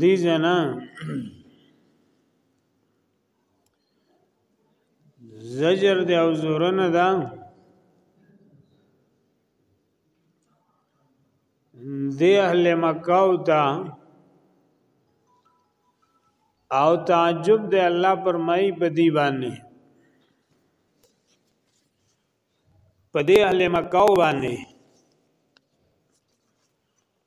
دی جنا زجر دی او زورنه ده دی اهل مکه او تا او تعجب دی الله پر مای په دی باندې په دی اهل مکه باندې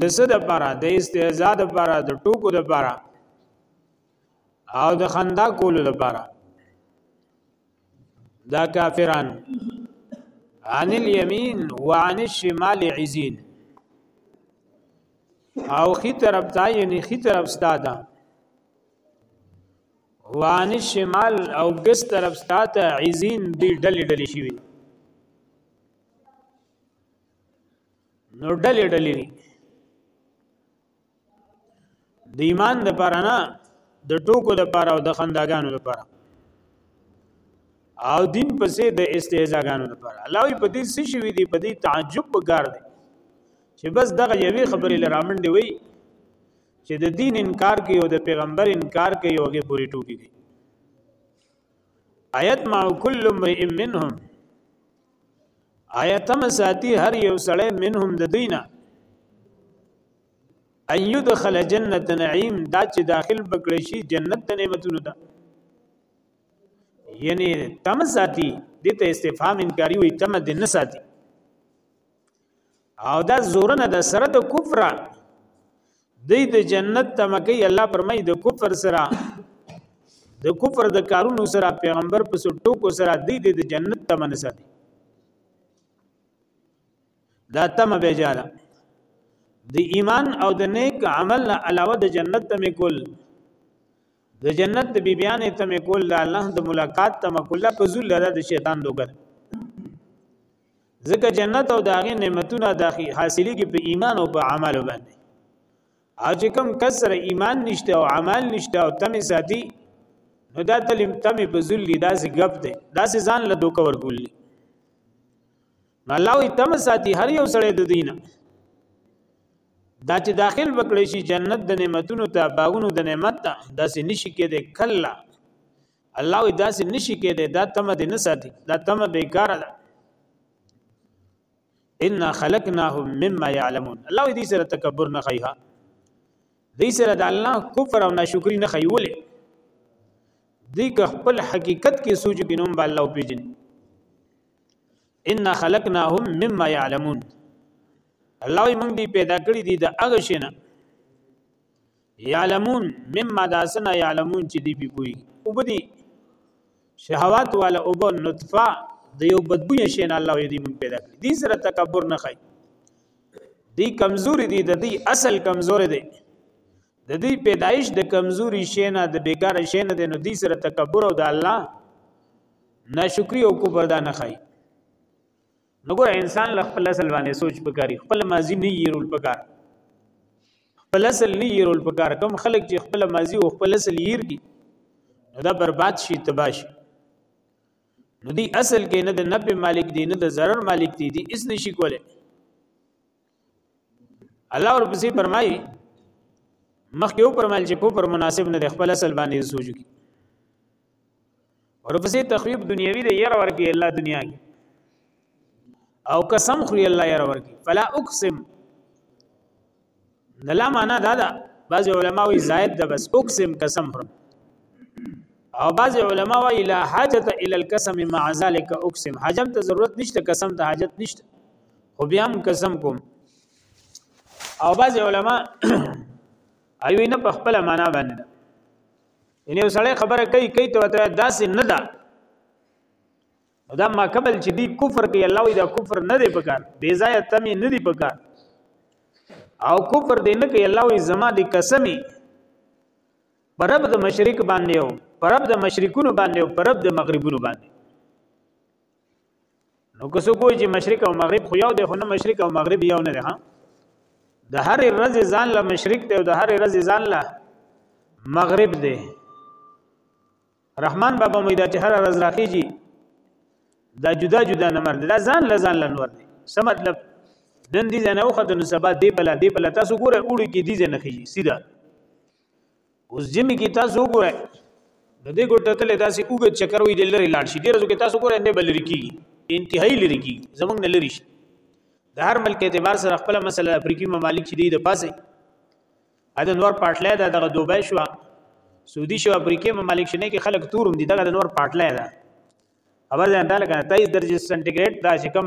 د څه د پاره د استهزاء د پاره د ټوکو د پاره او د خندا کولو د پاره دا کافران عن اليمين وعن الشمال عزين او خي طرف ته یعنی خي طرف ستاده وعن الشمال او ګس طرف ستاده عزين دی ډلې ډلې شي نو ډلې ډلې دي د ایمان د پاره نه د ټوکو د پاره او د خنداګانو د پاره او دین پسې د استهزاګانو د پاره الله وی په دې څه شي وی دي په دې تعجب وکړ دي چې بس دغه یوې خبرې لرامن دی وی چې د دین انکار کوي او د پیغمبر انکار کوي او هغه پوری ټوکی کوي آیت مع کل امرئ منهم آیت تم ساتي هر یو سړی منهم د دینه ان يدخل جنت نعیم دا چې داخل بکړی شي جنت د نعمتونو ده یعنی تم ساتي دته استفهام انکاری وي تم د نه ساتي او دا زورنه د سره د کفر د د جنت تمکه الله پرمای د کفر سره د کفر د کارونو سره پیغمبر په سټو کو سره د د جنت تمن ساتي دا تم به جاله د ایمان او د نیک عمل علاوه د جنت تمه کول د جنت د بیبیانې ته مې کول د الله د ملاقات ته مکوله په ذل ده د شیطان دوګر ځکه جنت او داغه نعمتونه داخي حاصلې کې په ایمان او په عمل باندې او چې کوم کسر ایمان نشته او عمل نشته او تمه ساتي نو دا تلم تمه په ذل دا سي غب ده دا سي ځان له دوکه ورکولي الله وي تمه ساتي هر یو سړی د دینه دا چې داخل وکړي شي جنت د نعمتونو ته باغونو د نعمت ته داسې نشي کېده کلا الله وي داسې نشي کېده دا تمه دې نه ساتي دا تمه بیکاره ده ان خلقناهم مما يعلمون الله دې سره تکبر نه خيها دې سره د الله کفر او ناشکری نه خيولې دې که خپل حقیقت کې سوچ کې نوم الله پیژني ان خلقناهم مما يعلمون الله وی مونږ دی پیدا کړی دی د هغه شنه یعلمون مما داسنا یعلمون چې دی به پوي او بدی شهوات والا او بو نطفه د یو بدبوی شنه الله وی دی مونږ پیدا کړی دی سره تکبر نه خای دی کمزوري دی د دې اصل کمزوري دی د دې پیدایش د کمزوري شنه د بیکار شنه دی نو دی سره تکبر او د الله ناشکری او کفر دا نه خای نو ګور انسان له خپل اصل باندې سوچ پکاري خپل ماضي نه یېرول پکار خپل اصل نه یېرول پکار کم خلک چې خپل ماضي او خپل اصل یېر کی نو دا برباد شي تباش نو دی اصل کې نه د نفع مالک دی نه د ضرر مالک دی دی اس نشي کوله الله ورپسې فرمایي مخکې و پرمل چې کفر مناسب نه دی خپل اصل باندې سوچو کی ورپسې تخویب دنیوي دی ير ورکی الله دنیا کې او قسم خوري الله ير ورکی فلا اقسم دلا معنا دا ده بعض علما وی زائد ده بس اقسم قسم خورم او بعض علما وی لا حاجت الى القسم مع ذلك اقسم حجم ته ضرورت نشته قسم ته حاجت نشته خو بیا هم قسم کوم او بعض علما ایوی نه په خپل معنا باندې ده ان یو سړی خبره کوي کوي ته ته داسې نه ده دا ما قبل چې دی کفر کوي الله وی دا کفر نه دی پکار بے ځای تمی نه دی پکار او کفر دی نه کوي الله وی زما دی قسمی پرب د مشرک باندې او پرب د مشرکونو باندې او پرب د مغربونو باندې نو که څوک چې مشرق او مغرب خو یو دی خو نه مشرق او مغرب یو نه دی ها د هر رز ځان له مشرق دی او د هر رز ځان له مغرب دی رحمان بابا مې دا چې هر رز راخیږي دا جدا جدا نمبر دی دا ځان له ځان له نور دی څه مطلب نن دې نه وخت نو سبا دې بل دې بل تاسو ګوره اوړي کې دې نه خيږي سیده اوس جمی کې تاسو وګورئ نو دې ګټه تل داسې وګ چکر وي د لری لاړ شي ډیر ځکه تاسو ګورئ نه بل لري کیږي انتهایی لري کیږي زمونږ نه لري شي د هر ملک اعتبار سره خپل مسله افریقي ممالک چې دی د پاسه اده نور پټلې ده دغه دوبه شو سعودي شو افریقي ممالک شنه کې خلک تورم دي دغه نور پټلې ده خبر ځان ته لګا 23 درجه سانتیګریډ دا چې کم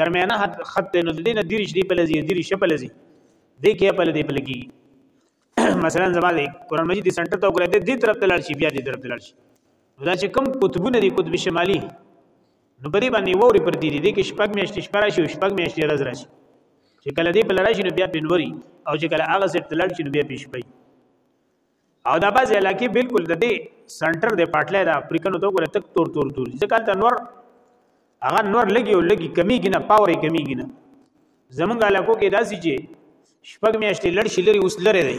درمیانه حد خط نو د دې نه دیریش دی په لذي دیریش په لذي دې کې په لذي په لګي مثلا زما د قران مجید سنټر ته وګورئ د دې طرف ته لاړ شي بیا دې طرف ته لاړ شي دا چې کم قطبونه دي قطب شمالي نو په دې باندې ووري پر دې دي کې شپږ میاشتې شپه راشي او شپږ میاشتې ورځ راشي چې کله دې په لړای شي نو بیا پنوري او چې کله هغه سټ لړ شي نو بیا پښپي او دا بعضې علاقې بالکل د دې سنټر د پاټلې د افریقنو ته وګوره تک تور تور تور ځکه هلته نور هغه نور لګي او لګي کمیږي نه پاور یې کمیږي نه زمونږ علاقو کې داسې چې شپږ میاشتې لړ شي لري اوس لري دی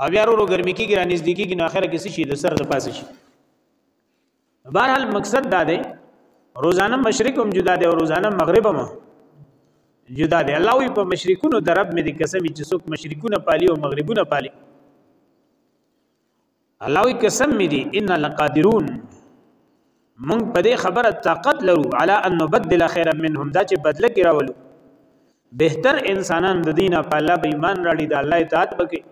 او بیا ورو ګرمي کېږي را نږدې کېږي نو اخره کې څه شي د سر د پاسه شي بهرحال مقصد دا دی روزانه مشرق هم جدا دی او روزانه مغرب هم جدا دی الله وی په مشرقونو د رب مې د قسم چې څوک مشرقونه پالي او مغربونه پالي الله وی قسم مې دي ان لقادرون مونږ په دې خبره طاقت لرو علا ان نبدل خیرا منهم دا چې بدله کې راولو بهتر انسانان د دینه په الله به ایمان راړي د الله اطاعت وکړي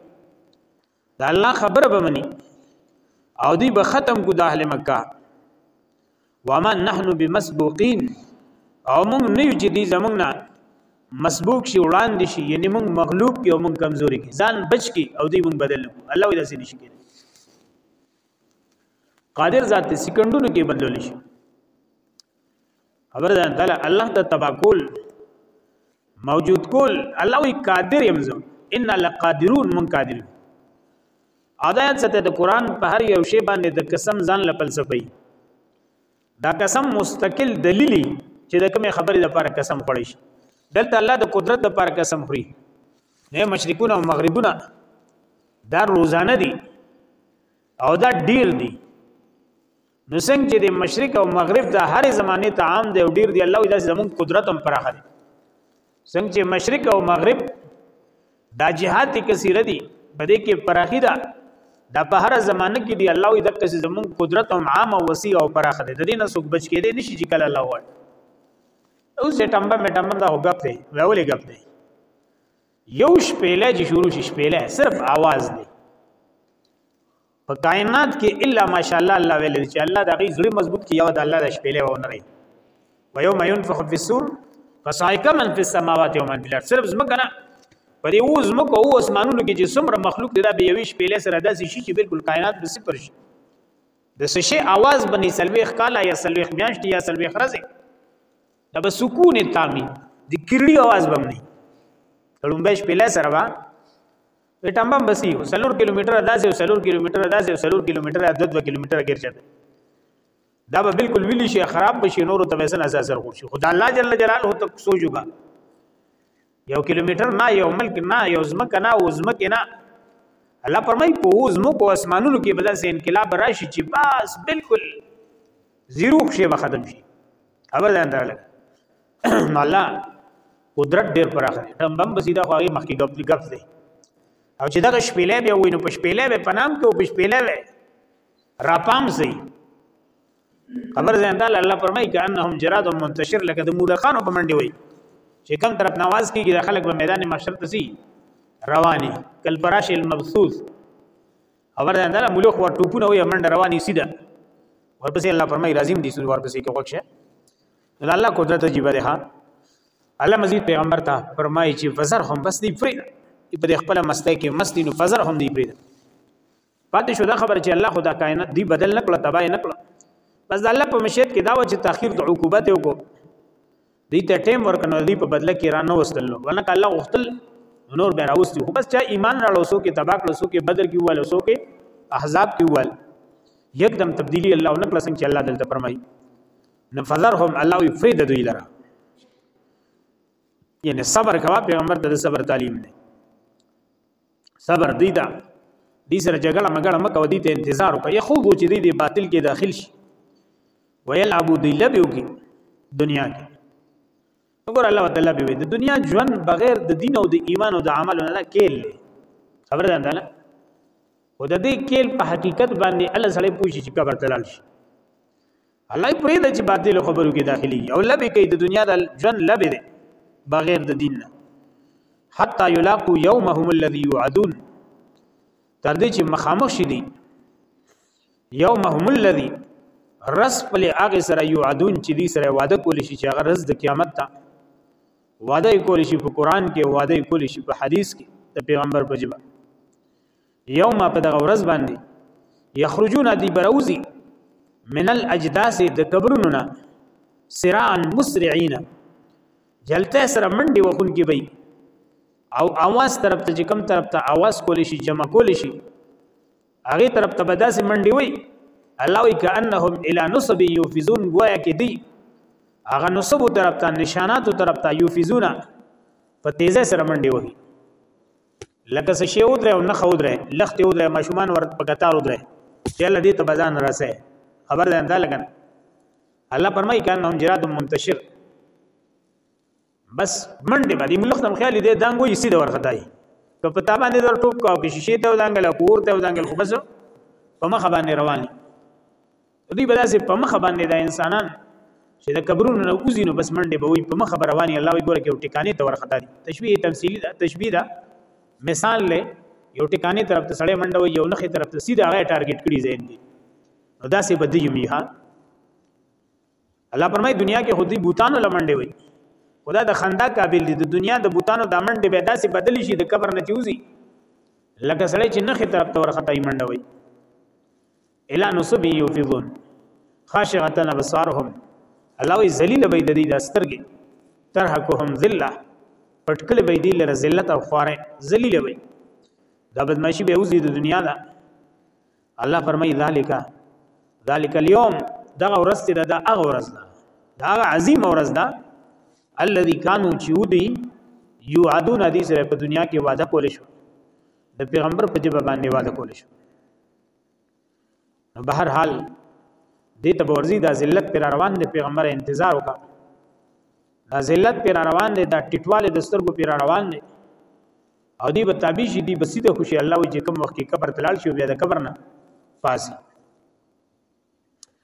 د الله خبره به مني او دی به ختم کو د اهل مکه وما نحنو بمسبوقین او موږ نه یو چې دی زمونږ نه مسبوق شي وړاندې شي یعنی موږ مغلوب کی او موږ کمزوري کی ځان بچ کی او دی موږ بدل کو الله ولا سي نشي کېږي قادر ذات سکندونو کې بدلول شي خبر ده تعالی الله ته تباکول موجود کول الله وی قادر یمزم ان لقادرون من قادر اودایت سته د قران په هر یو شی باندې د قسم ځان له فلسفي دا قسم مستقل دلیلی چې د کومې خبرې لپاره قسم خوړی شي دلته الله د قدرت لپاره قسم خوري نه مشرکون او مغربونه دا روزانه دي او دا ډیر دي نو څنګه چې د مشرق او مغرب د هر زمانه ته عام دی او ډیر دی الله دې زمون قدرت هم پراخه دی څنګه چې مشرق او مغرب دا جهات کثیره دي په دې کې پراخی ده دا په هر زمانه کې دی الله دې دغه زمون قدرت هم عام او وسیع او پراخه دی د دې نه څوک بچ کېدې نشي چې کله الله وایي او زه ټمبه مټمبه دا وګپ دی راولې غپ دی یو شپېله چې شروع شي شپېله صرف आवाज دی په کائنات کې الا ماشاءالله الله ویل چې الله د غي زړه مضبوط کی یو د الله د شپېلې و نه رہی و یوم ينفخ فی الصور فصائق من فی السماوات و من فی الارض صرف زمکه نه په دې اوس مکه او اسمانونو کې چې څومره مخلوق دی دا به یوې شپېلې سره داسې شي چې بالکل کائنات به صفر شي د سشي आवाज بنې سلويخ کاله یا سلويخ میاشت یا سلويخ رزه دا به سکون تامي د کړي आवाज بم نه تړم به شپېلې سره اټمبم بسی یو سلور کیلومتر داسې یو سلور کیلومتر داسې یو سلور کیلومتر د 2 کیلومتر غیر چته دا به بالکل ویلی شي خراب بشي نور ته وسن اساس سر خوشي خدای الله جل جلاله تک سوجوګا یو کیلومتر نه یو ملک نه یو زمک نه او زمک نه الله پرمای په زمکو اسمانونو کې بدل سه انقلاب راشي چې بس بالکل زیرو شی به ختم شي اول ځان درلګ الله قدرت ډیر پراخ دی دا بم بسیدا خو هغه مخکې غپ غپ دی او چې دا شپېلې به وینو په شپېلې به پنام کې او په شپېلې به راپام سي خبر ځان ته الله فرمایي چې انهم جراد منتشر لکه د مولخانو په منډي وي چې کم طرف نواز کیږي د خلک په میدان محشر ته سي رواني کل فراش المبثوث خبر ځان ته مولخ ور ټوپونه وي منډه رواني سیده ورپسې الله فرمایي لازم دي سور ورپسې کې وښه دا الله قدرت عجیب دی ها الله مزید پیغمبر ته فرمایي چې فزر هم بس دی فري په خپل مسته کې مستی نو فزر هم دی فري پاتې شو دا خبر چې الله خدا کائنات دی بدل نکړه تباہ نکړه بس الله په مشیت کې دا و چې تاخير د عقوبت یو کو دې ته ټیم ورکنه دې په بدله کې را نه وستلو ولنه الله غختل نور به راوستي خو بس چا ایمان راړو سو کې تباک لسو کې بدر کې ول سو کې احزاب کې ول یکدم تبدیلی الله نکړه څنګه چې الله دلته فرمایي نو فذرهم الله وی فرید دوی لرا یعنی صبر کوا پیغمبر ته صبر تعلیم دی صبر دی دا دې سره جګړه مګړه مکه ودی ته انتظار وکړي خو وو چې دې باطل کې داخل شي ویل ابو دی لبیو کې دنیا کې وګور الله تعالی به د دنیا ژوند بغیر د دین او د ایمان او د عمل نه کېل خبر ده نه او د دې کېل په حقیقت باندې الله سره پوښي چې قبر تلل شي الله پرې د چې باطل خبرو کې داخلي او لبه کوي د دنیا د ژوند لبه ده بغیر د دین نه حتا یلاقو یومهم الذی یعدون تر دې چې مخامخ شي دي یومهم الذی رس پل هغه سره یعدون چې دې سره وعده کول شي چې هغه رز د قیامت ته وعده کول شي په قران کې وعده کول شي په حدیث کې د پیغمبر په جبه یوم په دغه ورځ باندې یخرجون دی بروزی من الاجداس د قبرونو نه سراعا مسرعين جلته سره منډي وخون کې وي او اواز طرف ته کم طرف ته اواز کول شي جمع کول شي هغه طرف ته بداسي منډي وي الله وي كانهم الى نصب يوفزون گویا کې دي هغه نصب طرف ته نشانات طرف ته يوفزون په تیزه سره منډي وي لکه څه شی ودرې او نه خودرې لختې ودرې ماشومان ور په قطار ودرې چې الله دې ته بزان راسه خبر ده انده لګنه الله پرمای کانه هم جراد منتشر بس منډه باندې ملخ تم خیال دې دانګو یې سیده ورختای که په تا باندې در ټوپ کاو کې شیشه ته ودانګل پور ته ودانګل خو بس په مخ باندې رواني دوی به داسې په مخه باندې د انسانان چې د قبرونو نه وځي نو بس منډه به وي په مخه رواني الله وي ګوره کې ټکانې ته ورخته دي تشبيه تمثيلي ده تشبيه ده مثال له یو ټکانې طرف ته سړې منډه وي یو نخې طرف ته سیده هغه ټارګټ کړي زین دي نو داسې بدی یمي ها الله پرمای دنیا کې خودي بوتانو لمنډه وي خدا د خندا قابل دي د دنیا د بوتانو د منډه به داسې بدل شي د قبر نه چوزي لکه سړی چې نخې طرف ته ورخته یې منډه وي الا نصب یوفضون خاشعه ابصارهم الله وی ذلیل به د دې د سترګې ترحقهم ذله پټکل به دې لره ذلت او خواره ذلیل وي دا بدمعشی به اوزي د دنیا دا الله فرمای ذالک ذالک اليوم دا ورځ ته دا هغه ورځ ده دا هغه عظیم ورځ ده الذي كانوا چودي يعدون دي سره په دنیا کې وعده کول شو د پیغمبر په جبه باندې وعده کول شو نو به هر حال دې ته ورزي دا ذلت پر روان دی پیغمبر انتظار وکا دا ذلت پر روان دی دا ټټواله د سترګو پر روان دی او دی به تابع شي دی بسیت خوشي الله وي چې کوم وخت کې قبر تلال شي بیا د قبر نه فاسي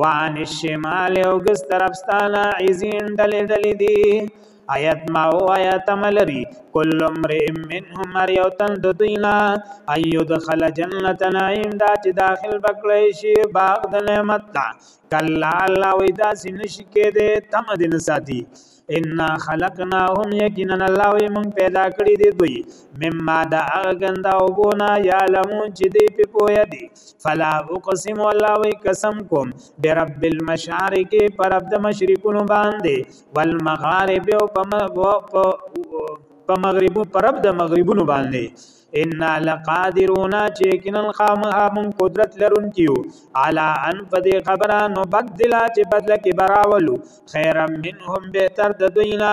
وان الشمال او ګس طرف ستانا عزین ډل ډل دی آیت ما او آیت ملری کل امر منهم مر یو تن د دوینا ایو دخل جنت نعیم دا چې داخل بکړی شي باغ د نعمت تا کلا الله وی دا سنشکه دې تم دین ساتي ان خلقناهم یقینا الله وی مونږ پیدا کړی دی دوی مما دا هغه ګنده او بونا یعلمون چې دی په پوهه دی فلا اقسم الله وی قسم کوم برب المشارق پر عبد مشرکون باندې والمغارب او په مغرب پر عبد مغربون باندې ان لقادرون چې کینن خامها مون قدرت لرونکیو علا ان په دې خبره نو بدلا چې بدله کې براولو خیرا منهم بهتر د دوینا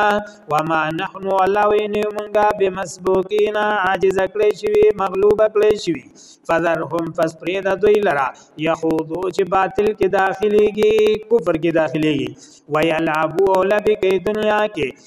وما نحن الله ویني مونږه بمسبوقینا عاجز کړی شوی مغلوب کړی شوی فذرهم فسپرید دوی لرا یخوضو چې باطل کې داخليږي کفر کې داخليږي ويلعبو لبي کې دنیا کې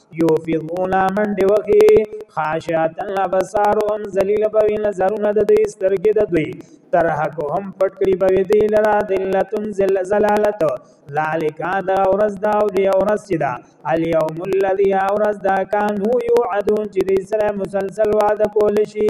یوفیضونا منډې وهي خاشعتن ابصارهم ذلیل به وي نظرونه د دوی سترګې د دوی ترهکهم پټ کړي به وي دوی لره ذلتن ذلالت ذالک دا ورځ دا او دی ورځ چې دا الیوم الذي ورځ دا کانو یوعدون چې دوی سره مسلسل وعده کول شي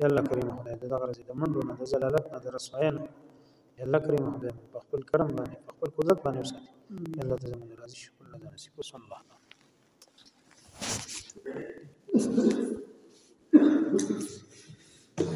یا الله کریم خدای د دغه رزي د منډو نه د زلالت نه د رسوای نه یا الله کریم خدای په خپل کرم باندې په خپل قدرت باندې وساتي یا الله ته زموږ راضي شي کله دا نصیب وسم الله Thank you.